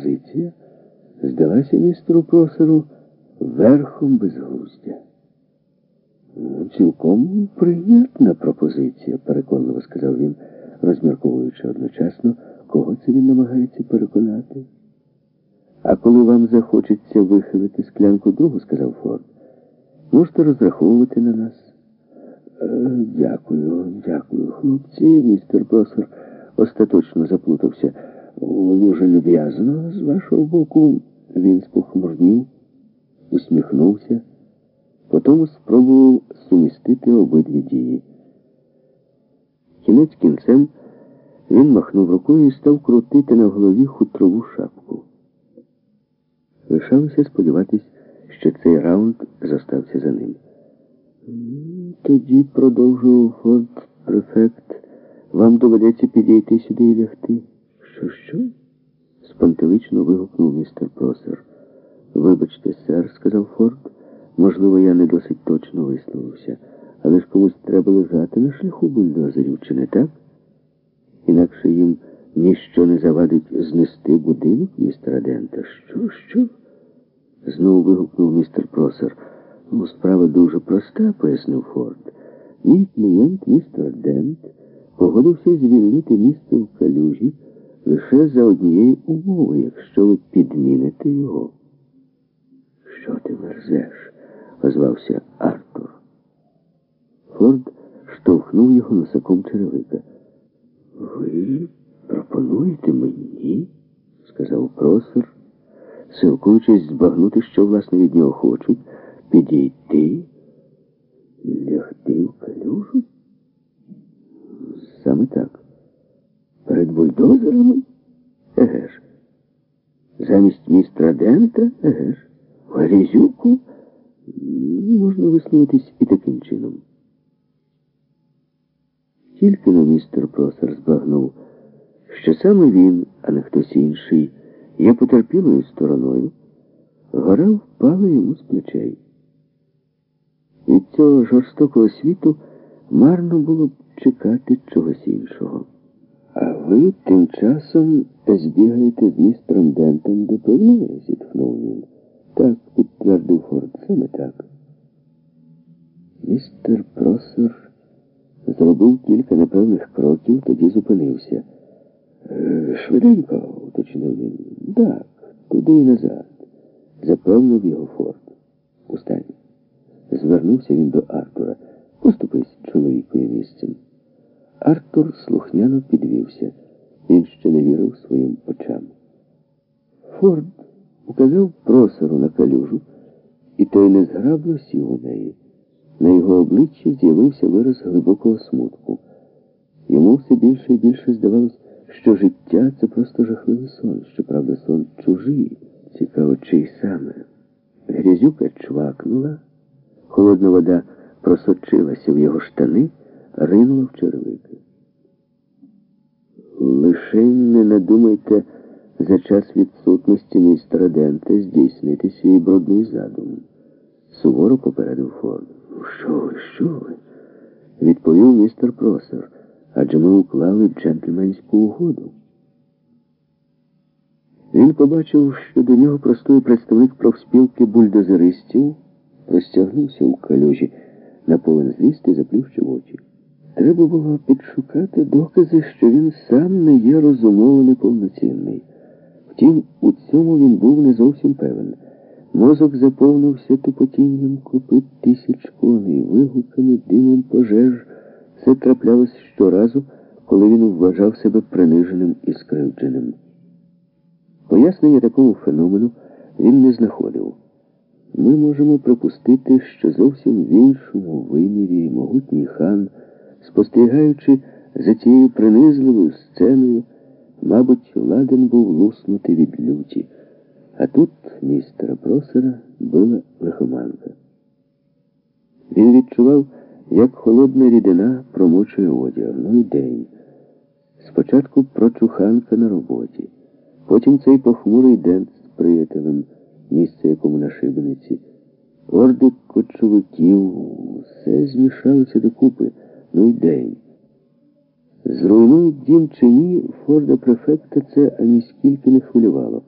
пропозиція здалася містеру просеру верхом безглуздя. «Ну, Цілком прийнятна пропозиція, переконливо сказав він, розмірковуючи одночасно, кого це він намагається переконати. А коли вам захочеться вихилити склянку другу, сказав Форд, можете розраховувати на нас. «Е, Дякую, дякую, хлопці. Містер Просер остаточно заплутався. Дуже люб'язно з вашого боку. Він спохмурнів, усміхнувся, потім спробував сумістити обидві дії. Кінець кінцем він махнув рукою і став крутити на голові хутрову шапку. Лишалося сподіватись, що цей раунд зостався за ним. Тоді продовжував форт префект. Вам доведеться підійти сюди і лягти. Що, що? спантелично вигукнув містер Просер. Вибачте, сер, сказав Форд. Можливо, я не досить точно висловився, але ж комусь треба лежати на шляху бульдозерів, чи не так? Інакше їм ніщо не завадить знести будинок містера Дента. Що, що? Знову вигукнув містер Просер. Ну, справа дуже проста, пояснив Форд. Мій клієнт, містер Дент, погодився звільнити місце в калюжі лише за однієї умови, якщо ви підміните його. Що ти верзеш? озвався Артур. Форд штовхнув його носаком черевика. Ви пропонуєте мені, сказав просер, силкуючись збагнути, що власне від нього хочуть, підійти, лягти в калюжу? Саме так. Перед бульдозерами? Еге ж. Замість містера Дента? Еге ж. Грізюку? Можна висловитись і таким чином. Тільки на містер Просер збагнув, що саме він, а не хтось інший, є потерпілою стороною, гора впала йому з плечей. Від цього жорстокого світу марно було б чекати чогось іншого. А ви тим часом збігаєте з містером Дентом до пивної, зітхнув він. Так, підтвердив Форд, саме так. Містер Просер зробив кілька непевних кроків, тоді зупинився. «Е, Швиденько, уточнив він. Так, туди і назад, запевнив його Форд. Устань. Звернувся він до Артура. Поступись чоловікові місцем. Артур слухняно підвівся. Він ще не вірив своїм очам. Форд указав просору на калюжу, і той незграбно сів у неї. На його обличчі з'явився вираз глибокого смутку. Йому все більше і більше здавалось, що життя це просто жахливий сон, щоправда, сон чужий, цікаво, чий саме. Грязюка чвакнула, холодна вода просочилася в його штани, ринула в черевики. Лише не надумайте за час відсутності містера Дента здійснити свій брудний задум. Суворо попередив Форд. Що ви, що ви? Відповів містер Просер. Адже ми уклали джентльменську угоду. Він побачив, що до нього простої представник профспілки бульдозеристів розтягнувся у калюжі, на повен зліст і заплющив очі. Треба було підшукати докази, що він сам не є розумово неповноцінний. Втім, у цьому він був не зовсім певен. Мозок заповнився тупотінням копит тисяч коней, вигуками, димом пожеж. Це траплялось щоразу, коли він вважав себе приниженим і скривдженим. Пояснення такому феномену він не знаходив. Ми можемо припустити, що зовсім в іншому вимірі могутній хан, спостерігаючи за цією принизливою сценою, мабуть, ладен був луснути від люті. А тут містера Просера била лихоманка. Він відчував, як холодна рідина промочує одяг, ну і день. Спочатку прочуханка на роботі, потім цей похмурий день з приятелем, місце якому на шибениці, орди кочовиків, все змішалося докупи, ну й день. Зруйнують дім чи ні, Форда префекта це аніскільки не хвилювало.